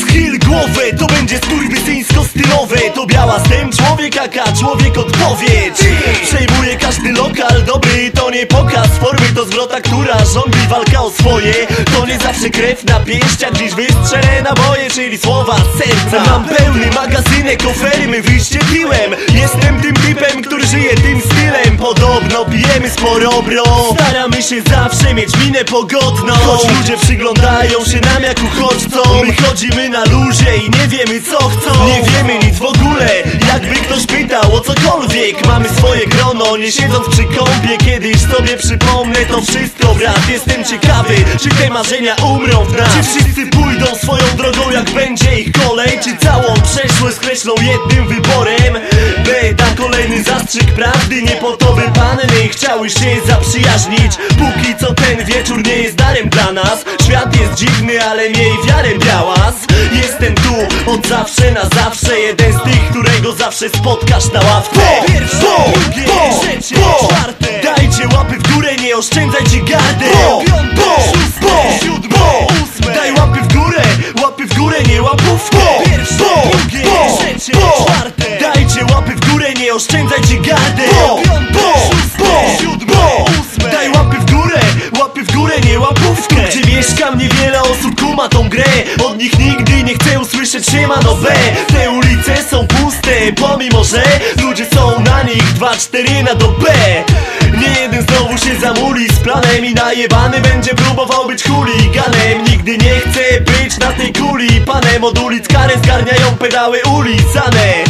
Schyl głowę, to będzie skurwysyńsko stylowe To biała stem człowiek, aka człowiek odpowiedź Przejmuje każdy lokal, dobry to nie pokaz Formy. To zwrota, która rządzi walka o swoje. To nie zawsze krew na pięściach, dziś wystrzelę naboje Czyli słowa serca. Mam pełny magazynek ofermy, wyjście piłem Jestem tym typem, który żyje tym stylem pijemy sporo bro Staramy się zawsze mieć minę pogodną. Choć ludzie przyglądają się nam jak uchodźcom. My chodzimy na luzie i nie wiemy co chcą. Nie wiemy nic w ogóle, jakby ktoś pytał o cokolwiek Mamy swoje grono, nie siedząc przy kąpie Kiedyś sobie przypomnę to wszystko. Brat Jestem ciekawy, czy te marzenia umrą w nas? Czy wszyscy pójdą swoją drogą jak będzie ich kolej? Czy całą przeszłość skreślą jednym wyborem? Beta kolejny zastrzyk prawdy Nie po to by panny chciały się zaprzyjaźnić. Póki co ten wieczór nie jest darem dla nas. Świat jest dziwny, ale miej wiarę białas. Jestem tu od zawsze na zawsze. Jeden z tych, którego zawsze spotkasz na ławce. Pierwsze, drugie, trzecie, czwarte. Dajcie łapy w górę, nie oszczędzajcie gardę Piąte, szóste, siódme, ósme. Daj łapy w górę, łapy w górę, nie łapówkę. Pierwsze, drugie, trzecie, czwarte. Dajcie łapy w górę, nie oszczędzajcie gardę Piąte, łapówkę Gdzie mieszkam, niewiele osób kuma tą grę? Od nich nigdy nie chcę usłyszeć siemano B. Te ulice są puste, pomimo że Ludzie są na nich, dwa, cztery na do B. Nie jeden znowu się zamuli z planem I najebany będzie próbował być chuliganem. Nigdy nie chcę być na tej kuli Panem. Od ulic karę zgarniają pedały ulicane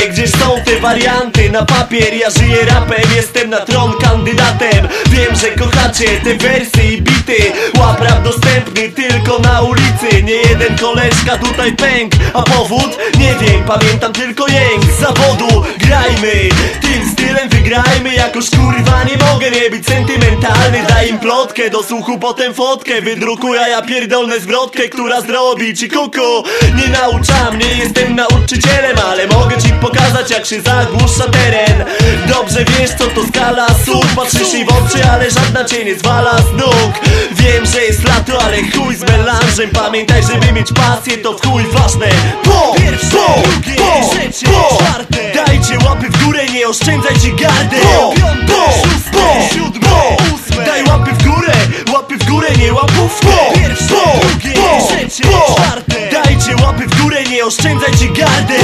Typie, gdzieś są te warianty? Na papier Ja żyję rapem, jestem na tron kandydatem. Wiem, że kochacie te wersy i bity. Łap rap dostępny tylko na ulicy. Nie jeden koleżka tutaj pęk A powód? Nie wiem, pamiętam tylko jęk Z zawodu. Grajmy, tym stylem wygrajmy. Jakoś kurwa nie mogę nie być sentymentalny. Daj im plotkę, do słuchu potem fotkę. Wydrukuję, ja pierdolnę zwrotkę Która zrobi ci kuku. Nie nauczam, nie jestem nauczycielem Ale jak się zagłusza teren Dobrze wiesz co to skala słów Patrzysz jej w oczy, ale żadna cię nie zwala z nóg Wiem, że jest lato, ale chuj z melanżem Pamiętaj, żeby mieć pasję to w chuj ważne Bo, Pierwsze, bo, drugie, bo, trzecie, bo. czwarte. Dajcie łapy w górę, nie oszczędzajcie gardę Bo, piąte, bo, szóste, bo, siódme, bo. ósme. Daj łapy w górę, łapy w górę, nie łapówkę Pierwsze, bo, drugie, bo, trzecie, bo. czwarte. Dajcie łapy w górę, nie oszczędzajcie gardę